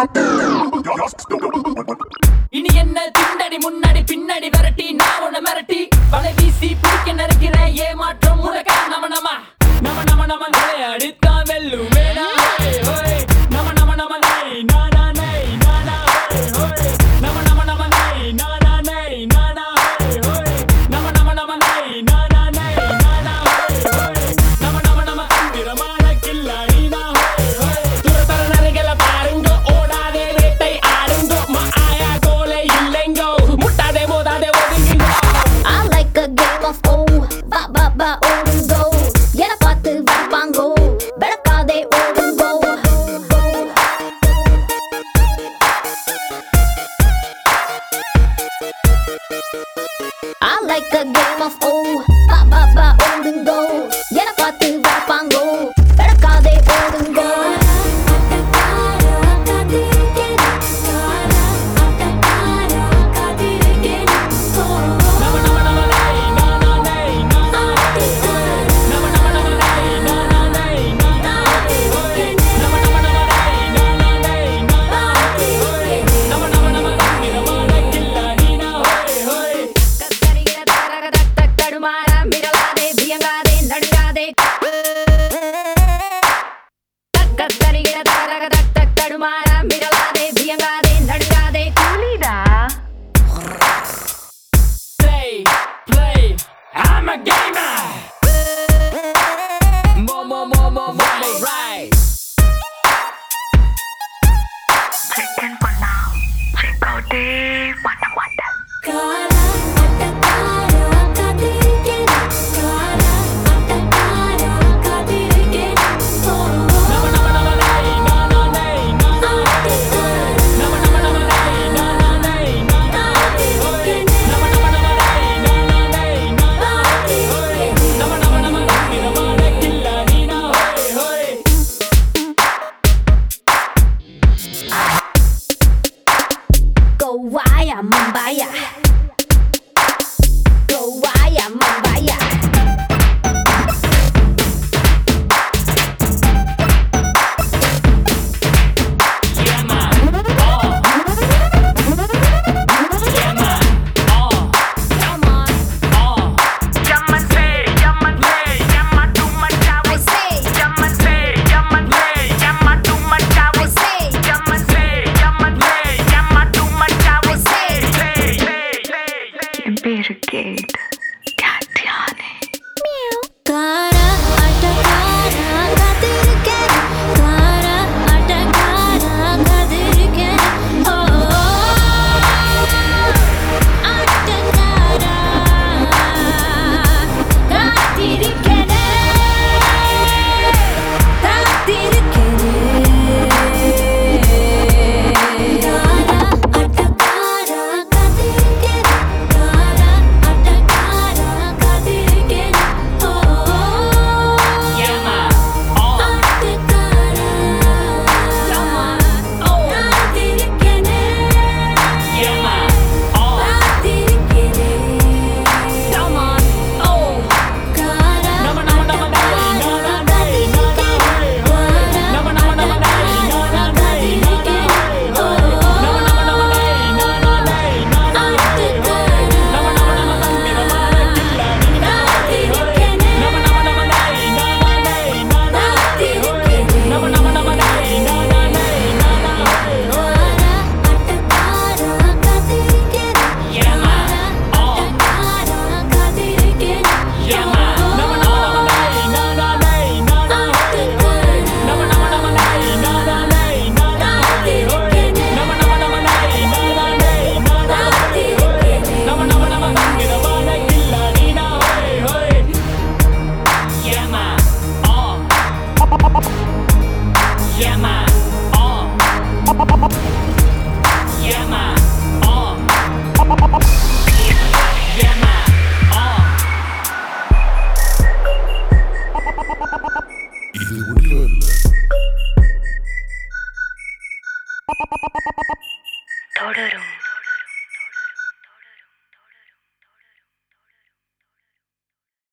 Acabou. I like a game of day. Mumbai